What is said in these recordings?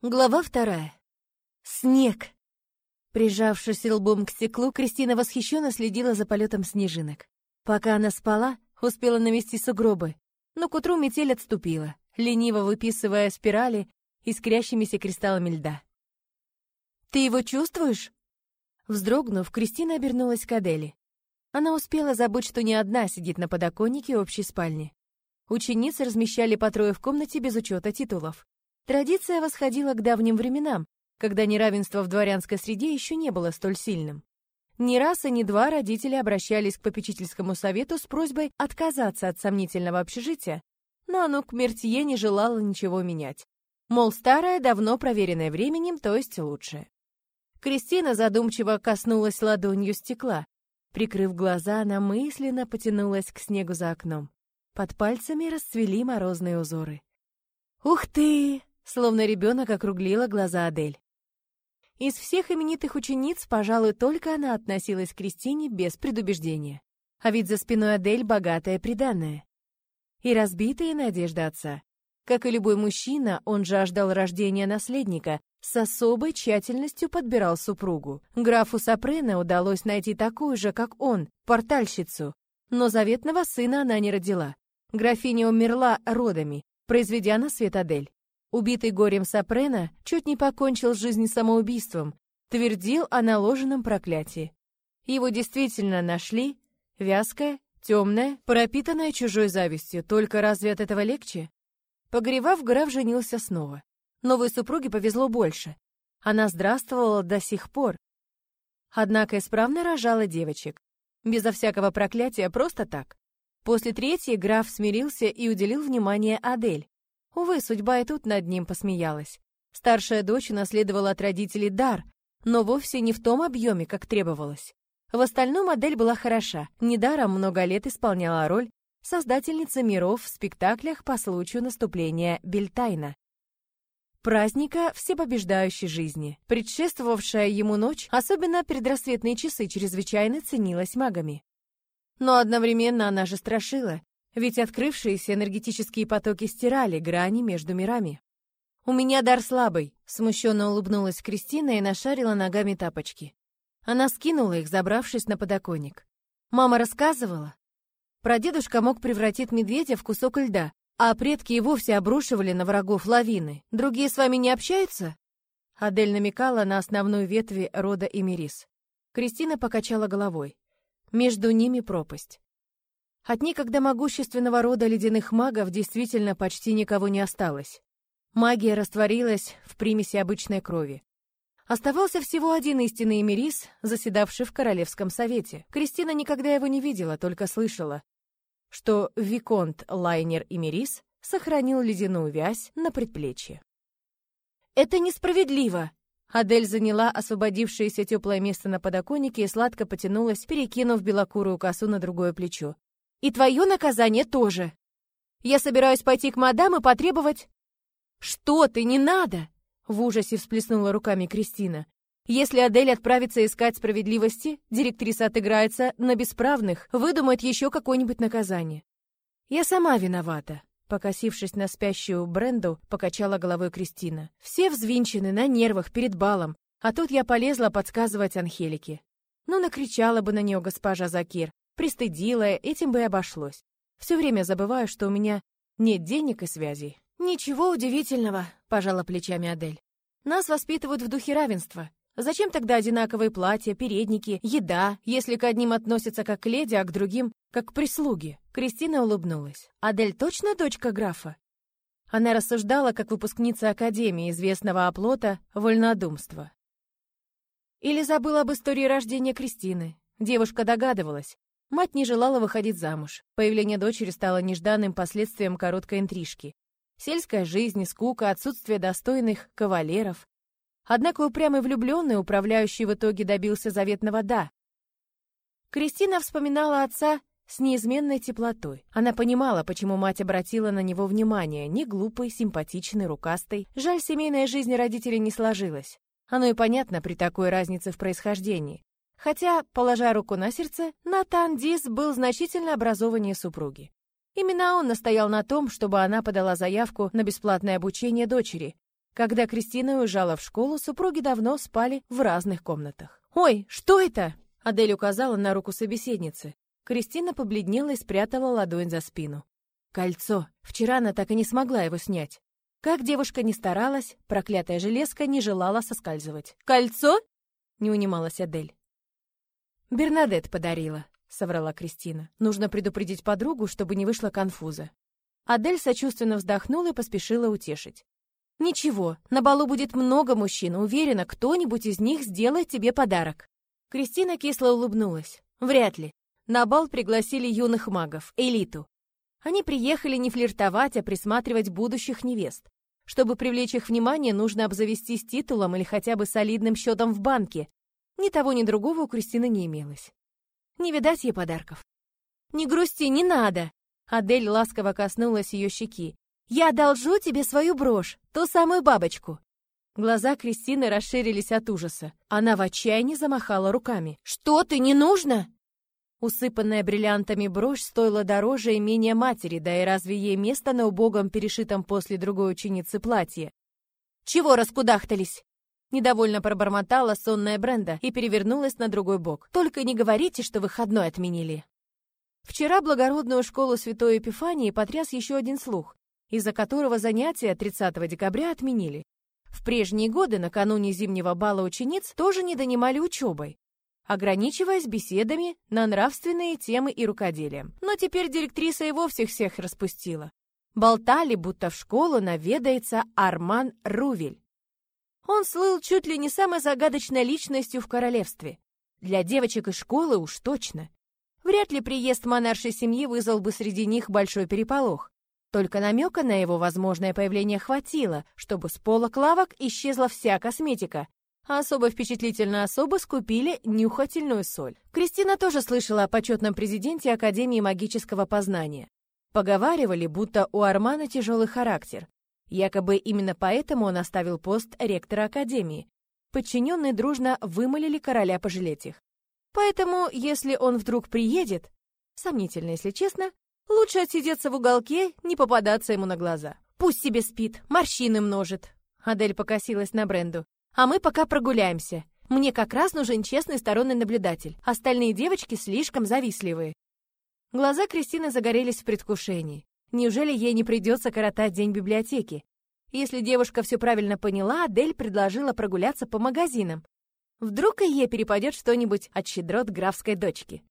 Глава вторая. Снег. Прижавшись лбом к стеклу, Кристина восхищенно следила за полетом снежинок. Пока она спала, успела навести сугробы, но к утру метель отступила, лениво выписывая спирали искрящимися кристаллами льда. «Ты его чувствуешь?» Вздрогнув, Кристина обернулась к Адели. Она успела забыть, что не одна сидит на подоконнике общей спальни. Ученицы размещали по трое в комнате без учета титулов. Традиция восходила к давним временам, когда неравенство в дворянской среде еще не было столь сильным. Ни раз и ни два родители обращались к попечительскому совету с просьбой отказаться от сомнительного общежития, но оно к Мертье не желало ничего менять. Мол, старое, давно проверенное временем, то есть лучшее. Кристина задумчиво коснулась ладонью стекла. Прикрыв глаза, она мысленно потянулась к снегу за окном. Под пальцами расцвели морозные узоры. «Ух ты!» Словно ребенок округлила глаза Адель. Из всех именитых учениц, пожалуй, только она относилась к Кристине без предубеждения. А ведь за спиной Адель богатая приданная. И разбитые надежды отца. Как и любой мужчина, он жаждал рождения наследника, с особой тщательностью подбирал супругу. Графу Сапрена удалось найти такую же, как он, портальщицу. Но заветного сына она не родила. Графиня умерла родами, произведя на свет Адель. Убитый горем Сапрена чуть не покончил жизнь самоубийством, твердил о наложенном проклятии. Его действительно нашли, вязкое, темное, пропитанное чужой завистью, только разве от этого легче? Погревав, граф женился снова. Новой супруге повезло больше. Она здравствовала до сих пор. Однако исправно рожала девочек. Безо всякого проклятия, просто так. После третьей граф смирился и уделил внимание Адель. Увы, судьба и тут над ним посмеялась. Старшая дочь унаследовала от родителей дар, но вовсе не в том объеме, как требовалось. В остальном модель была хороша, недаром много лет исполняла роль создательницы миров в спектаклях по случаю наступления Бельтайна. Праздника всепобеждающей жизни. Предшествовавшая ему ночь, особенно предрассветные часы, чрезвычайно ценилась магами. Но одновременно она же страшила, ведь открывшиеся энергетические потоки стирали грани между мирами. «У меня дар слабый», — смущенно улыбнулась Кристина и нашарила ногами тапочки. Она скинула их, забравшись на подоконник. Мама рассказывала. Прадедушка мог превратить медведя в кусок льда, а предки и вовсе обрушивали на врагов лавины. Другие с вами не общаются? Адель намекала на основную ветви рода Эмирис. Кристина покачала головой. Между ними пропасть. От некогда могущественного рода ледяных магов действительно почти никого не осталось. Магия растворилась в примеси обычной крови. Оставался всего один истинный Эмирис, заседавший в Королевском совете. Кристина никогда его не видела, только слышала, что Виконт Лайнер Эмирис сохранил ледяную вязь на предплечье. «Это несправедливо!» Адель заняла освободившееся теплое место на подоконнике и сладко потянулась, перекинув белокурую косу на другое плечо. И твое наказание тоже. Я собираюсь пойти к мадам и потребовать... Что ты, не надо! В ужасе всплеснула руками Кристина. Если Адель отправится искать справедливости, директриса отыграется на бесправных, выдумает еще какое-нибудь наказание. Я сама виновата. Покосившись на спящую Бренду, покачала головой Кристина. Все взвинчены на нервах перед балом, а тут я полезла подсказывать Анхелике. Ну, накричала бы на нее госпожа Закир, пристыдила, этим бы и обошлось. Все время забываю, что у меня нет денег и связей. Ничего удивительного, пожала плечами Адель. Нас воспитывают в духе равенства. Зачем тогда одинаковые платья, передники, еда, если к одним относятся как к леди, а к другим как к прислуге? Кристина улыбнулась. Адель точно дочка графа? Она рассуждала как выпускница Академии, известного оплота вольнодумства. Или забыла об истории рождения Кристины. Девушка догадывалась. Мать не желала выходить замуж. Появление дочери стало нежданным последствием короткой интрижки. Сельская жизнь, скука, отсутствие достойных кавалеров. Однако упрямый влюбленный, управляющий в итоге добился заветного «да». Кристина вспоминала отца с неизменной теплотой. Она понимала, почему мать обратила на него внимание. Не глупый, симпатичный, рукастый. Жаль, семейная жизнь родителей не сложилась. Оно и понятно при такой разнице в происхождении. Хотя, положа руку на сердце, Натан Дис был значительно образованнее супруги. Именно он настоял на том, чтобы она подала заявку на бесплатное обучение дочери. Когда Кристина уезжала в школу, супруги давно спали в разных комнатах. «Ой, что это?» Адель указала на руку собеседницы. Кристина побледнела и спрятала ладонь за спину. Кольцо. Вчера она так и не смогла его снять. Как девушка не старалась, проклятая железка не желала соскальзывать. «Кольцо?» — не унималась Адель. «Бернадет подарила», — соврала Кристина. «Нужно предупредить подругу, чтобы не вышло конфуза». Адель сочувственно вздохнула и поспешила утешить. «Ничего, на балу будет много мужчин. Уверена, кто-нибудь из них сделает тебе подарок». Кристина кисло улыбнулась. «Вряд ли. На бал пригласили юных магов, элиту. Они приехали не флиртовать, а присматривать будущих невест. Чтобы привлечь их внимание, нужно обзавестись титулом или хотя бы солидным счетом в банке. Ни того, ни другого у Кристины не имелось. Не видать ей подарков. «Не грусти, не надо!» Адель ласково коснулась ее щеки. «Я одолжу тебе свою брошь, ту самую бабочку». Глаза Кристины расширились от ужаса. Она в отчаянии замахала руками. «Что ты, не нужно?» Усыпанная бриллиантами брошь стоила дороже имения матери, да и разве ей место на убогом перешитом после другой ученицы платье? «Чего раскудахтались?» Недовольно пробормотала сонная Бренда и перевернулась на другой бок. «Только не говорите, что выходной отменили». Вчера благородную школу Святой Епифании потряс еще один слух, из-за которого занятия 30 декабря отменили. В прежние годы, накануне зимнего бала учениц, тоже не донимали учебой ограничиваясь беседами на нравственные темы и рукоделием. Но теперь директриса и вовсе всех распустила. Болтали, будто в школу наведается Арман Рувель. Он слыл чуть ли не самой загадочной личностью в королевстве. Для девочек из школы уж точно. Вряд ли приезд монаршей семьи вызвал бы среди них большой переполох. Только намека на его возможное появление хватило, чтобы с полок лавок исчезла вся косметика, а особо впечатлительные особы скупили нюхательную соль. Кристина тоже слышала о почетном президенте Академии магического познания. Поговаривали, будто у Армана тяжелый характер. Якобы именно поэтому он оставил пост ректора Академии. Подчиненные дружно вымолили короля пожалеть их. Поэтому, если он вдруг приедет, сомнительно, если честно, лучше отсидеться в уголке, не попадаться ему на глаза. Пусть себе спит, морщины множит. Адель покосилась на Бренду. А мы пока прогуляемся. Мне как раз нужен честный сторонний наблюдатель. Остальные девочки слишком завистливые. Глаза Кристины загорелись в предвкушении. Неужели ей не придется коротать день библиотеки? Если девушка все правильно поняла, Адель предложила прогуляться по магазинам. Вдруг и ей перепадет что-нибудь от щедрот графской дочки.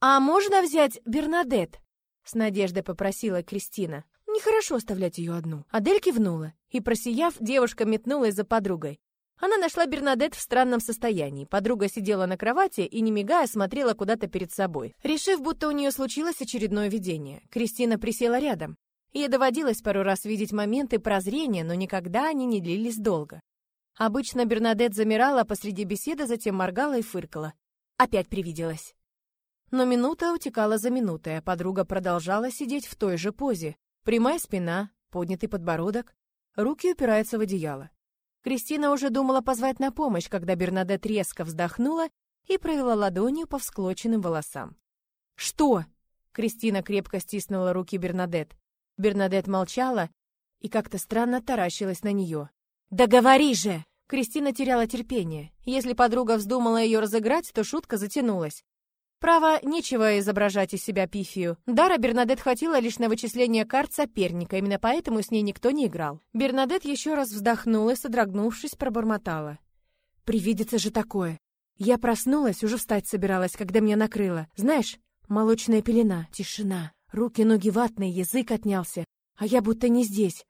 «А можно взять Бернадет?» — с надеждой попросила Кристина. Нехорошо оставлять ее одну. Адель кивнула, и, просияв, девушка метнулась за подругой. Она нашла Бернадет в странном состоянии. Подруга сидела на кровати и, не мигая, смотрела куда-то перед собой. Решив, будто у нее случилось очередное видение, Кристина присела рядом. Ей доводилось пару раз видеть моменты прозрения, но никогда они не длились долго. Обычно Бернадет замирала посреди беседы, затем моргала и фыркала. Опять привиделась. Но минута утекала за минутой, а подруга продолжала сидеть в той же позе, Прямая спина, поднятый подбородок, руки упираются в одеяло. Кристина уже думала позвать на помощь, когда Бернадет резко вздохнула и провела ладонью по всклоченным волосам. «Что?» Кристина крепко стиснула руки Бернадет. Бернадет молчала и как-то странно таращилась на нее. «Да говори же!» Кристина теряла терпение. Если подруга вздумала ее разыграть, то шутка затянулась. Право, нечего изображать из себя пифию. Дара Бернадет хватило лишь на вычисление карт соперника, именно поэтому с ней никто не играл. Бернадет еще раз вздохнула и, содрогнувшись, пробормотала. «Привидится же такое! Я проснулась, уже встать собиралась, когда меня накрыло. Знаешь, молочная пелена, тишина, руки-ноги ватные, язык отнялся, а я будто не здесь.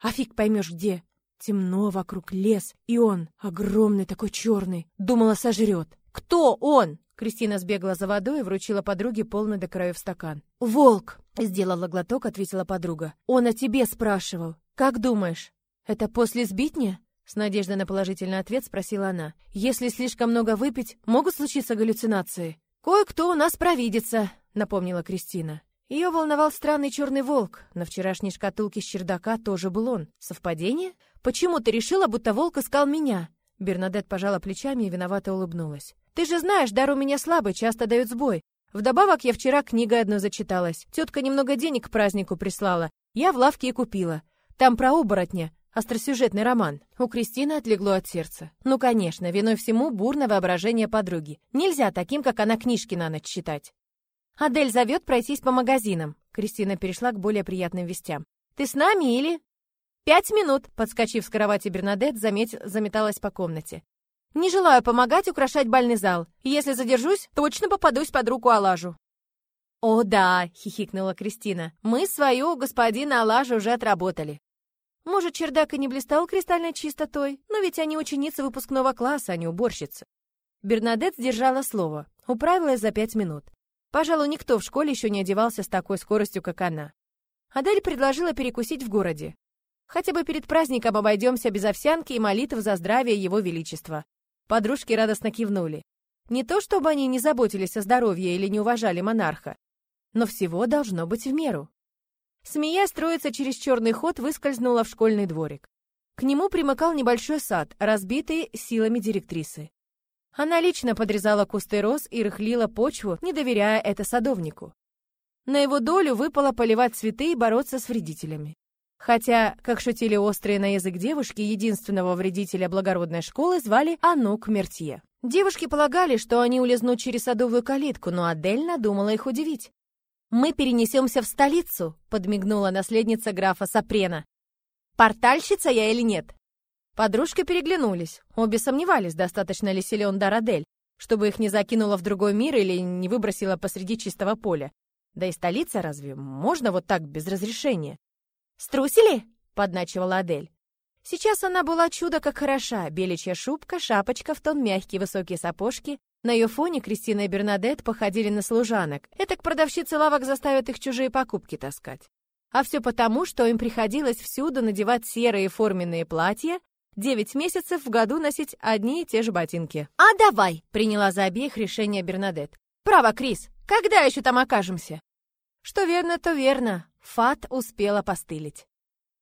А фиг поймешь где. Темно вокруг, лес, и он, огромный такой черный, думала, сожрет. Кто он? Кристина сбегала за водой и вручила подруге полный до краев стакан. «Волк!» — сделала глоток, ответила подруга. «Он о тебе спрашивал. Как думаешь, это после сбитня?» С надеждой на положительный ответ спросила она. «Если слишком много выпить, могут случиться галлюцинации?» «Кое-кто у нас провидится», — напомнила Кристина. Ее волновал странный черный волк. На вчерашней шкатулке с чердака тоже был он. Совпадение? Почему ты решила, будто волк искал меня? Бернадет пожала плечами и виновато улыбнулась. Ты же знаешь, дар у меня слабый, часто дает сбой. Вдобавок я вчера книгой одной зачиталась. Тетка немного денег к празднику прислала. Я в лавке и купила. Там про оборотня. остросюжетный роман. У Кристины отлегло от сердца. Ну, конечно, виной всему бурное воображение подруги. Нельзя таким, как она, книжки на ночь читать. Адель зовет пройтись по магазинам. Кристина перешла к более приятным вестям. Ты с нами или... «Пять минут!» — подскочив с кровати Бернадет, заметь, заметалась по комнате. «Не желаю помогать украшать бальный зал. Если задержусь, точно попадусь под руку Алажу». «О, да!» — хихикнула Кристина. «Мы свою господина Алажа уже отработали». Может, чердак и не блистал кристальной чистотой, но ведь они ученицы выпускного класса, а не уборщицы. Бернадет сдержала слово, управилась за пять минут. Пожалуй, никто в школе еще не одевался с такой скоростью, как она. Адель предложила перекусить в городе. Хотя бы перед праздником обойдемся без овсянки и молитв за здравие Его Величества. Подружки радостно кивнули. Не то, чтобы они не заботились о здоровье или не уважали монарха, но всего должно быть в меру. Смеясь, троица через черный ход выскользнула в школьный дворик. К нему примыкал небольшой сад, разбитый силами директрисы. Она лично подрезала кусты роз и рыхлила почву, не доверяя это садовнику. На его долю выпало поливать цветы и бороться с вредителями. Хотя, как шутили острые на язык девушки, единственного вредителя благородной школы звали Анук Мертье. Девушки полагали, что они улизнут через садовую калитку, но Адель надумала их удивить. «Мы перенесемся в столицу», — подмигнула наследница графа Сапрена. «Портальщица я или нет?» Подружки переглянулись. Обе сомневались, достаточно ли силен дар Адель, чтобы их не закинуло в другой мир или не выбросило посреди чистого поля. Да и столица разве можно вот так без разрешения? «Струсили?» — подначивала Адель. Сейчас она была чудо как хороша. Беличья шубка, шапочка, в тон мягкие высокие сапожки. На ее фоне Кристина и Бернадет походили на служанок. Это к продавщице лавок заставят их чужие покупки таскать. А все потому, что им приходилось всюду надевать серые форменные платья, девять месяцев в году носить одни и те же ботинки. «А давай!» — приняла за обеих решение Бернадет. «Право, Крис, когда еще там окажемся?» Что верно, то верно. Фат успела постылить.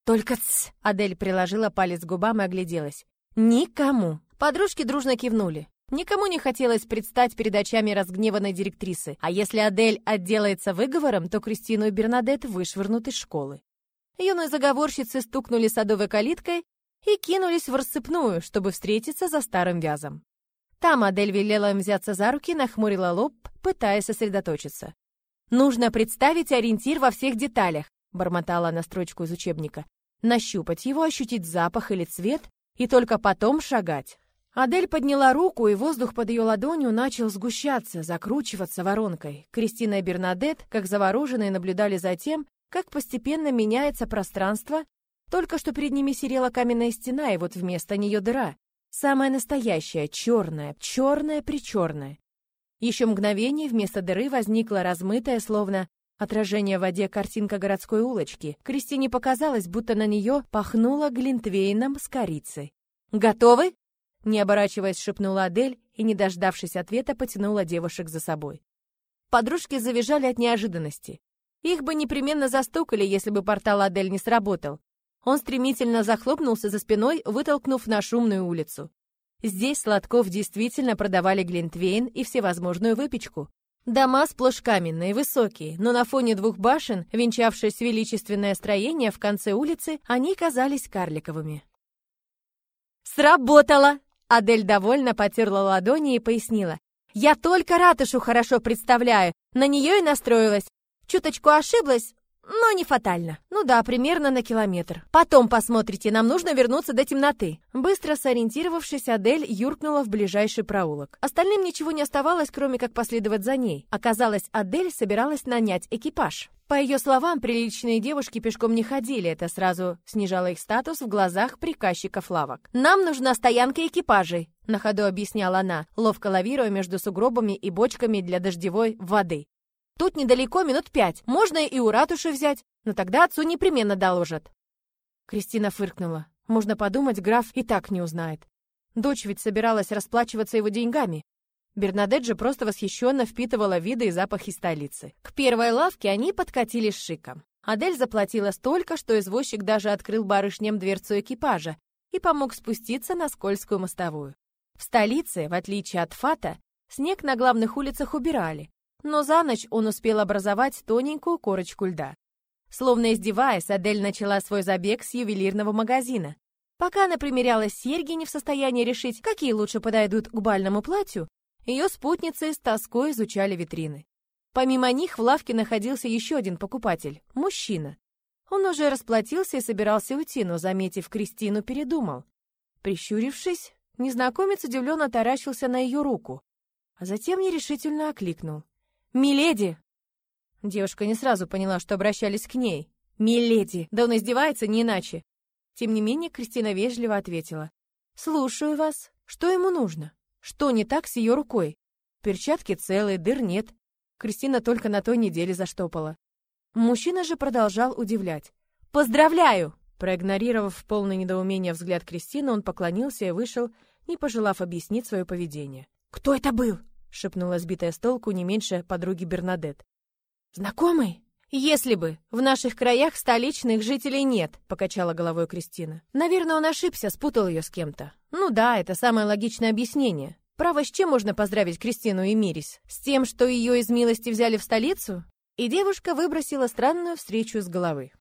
«Только ц!» — Адель приложила палец к губам и огляделась. «Никому!» Подружки дружно кивнули. Никому не хотелось предстать перед очами разгневанной директрисы, а если Адель отделается выговором, то Кристину и Бернадет вышвырнут из школы. Юные заговорщицы стукнули садовой калиткой и кинулись в рассыпную, чтобы встретиться за старым вязом. Там Адель велела им взяться за руки, нахмурила лоб, пытаясь сосредоточиться. «Нужно представить ориентир во всех деталях», — бормотала она строчку из учебника. «Нащупать его, ощутить запах или цвет, и только потом шагать». Адель подняла руку, и воздух под ее ладонью начал сгущаться, закручиваться воронкой. Кристина и Бернадет, как завороженные, наблюдали за тем, как постепенно меняется пространство. Только что перед ними серела каменная стена, и вот вместо нее дыра. Самая настоящая, черная, черная-причерная. Еще мгновение вместо дыры возникла размытая, словно отражение в воде картинка городской улочки. Кристине показалось, будто на нее пахнуло глинтвейном с корицей. «Готовы?» Не оборачиваясь, шепнула Адель и, не дождавшись ответа, потянула девушек за собой. Подружки завизжали от неожиданности. Их бы непременно застукали, если бы портал Адель не сработал. Он стремительно захлопнулся за спиной, вытолкнув на шумную улицу. Здесь Сладков действительно продавали глинтвейн и всевозможную выпечку. Дома сплошь каменные, высокие, но на фоне двух башен, венчавшись величественное строение в конце улицы, они казались карликовыми. «Сработало!» Адель довольно потерла ладони и пояснила. «Я только ратушу хорошо представляю, на нее и настроилась. Чуточку ошиблась, но не фатально. Ну да, примерно на километр. Потом посмотрите, нам нужно вернуться до темноты. Быстро сориентировавшись, Адель юркнула в ближайший проулок. Остальным ничего не оставалось, кроме как последовать за ней. Оказалось, Адель собиралась нанять экипаж. По ее словам, приличные девушки пешком не ходили, это сразу снижало их статус в глазах приказчиков лавок. «Нам нужна стоянка экипажей», — на ходу объясняла она, ловко лавируя между сугробами и бочками для дождевой воды. Тут недалеко минут пять. Можно и у ратуши взять, но тогда отцу непременно доложат». Кристина фыркнула. Можно подумать, граф и так не узнает. Дочь ведь собиралась расплачиваться его деньгами. Бернадет же просто восхищенно впитывала виды и запахи столицы. К первой лавке они подкатили с шиком. Адель заплатила столько, что извозчик даже открыл барышням дверцу экипажа и помог спуститься на скользкую мостовую. В столице, в отличие от Фата, снег на главных улицах убирали, но за ночь он успел образовать тоненькую корочку льда. Словно издеваясь, Адель начала свой забег с ювелирного магазина. Пока она примеряла серьги, не в состоянии решить, какие лучше подойдут к бальному платью, ее спутницы с тоской изучали витрины. Помимо них в лавке находился еще один покупатель — мужчина. Он уже расплатился и собирался уйти, но, заметив Кристину, передумал. Прищурившись, незнакомец удивленно таращился на ее руку, а затем нерешительно окликнул. «Миледи!» Девушка не сразу поняла, что обращались к ней. «Миледи! Да он издевается, не иначе!» Тем не менее, Кристина вежливо ответила. «Слушаю вас. Что ему нужно? Что не так с ее рукой? Перчатки целые, дыр нет. Кристина только на той неделе заштопала. Мужчина же продолжал удивлять. «Поздравляю!» Проигнорировав полное недоумение взгляд Кристины, он поклонился и вышел, не пожелав объяснить свое поведение. «Кто это был?» — шепнула сбитая с толку не меньше подруги Бернадет. «Знакомый?» «Если бы. В наших краях столичных жителей нет», — покачала головой Кристина. «Наверное, он ошибся, спутал ее с кем-то». «Ну да, это самое логичное объяснение. Право, с чем можно поздравить Кристину и Мирис? С тем, что ее из милости взяли в столицу? И девушка выбросила странную встречу с головы.